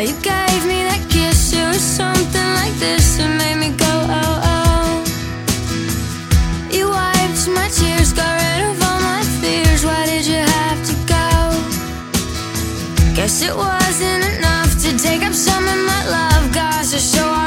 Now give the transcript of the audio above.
You gave me that kiss, it was something like this that made me go oh oh. You wiped my tears, got rid of all my fears. Why did you have to go? Guess it wasn't enough to take up some of my love, guys. So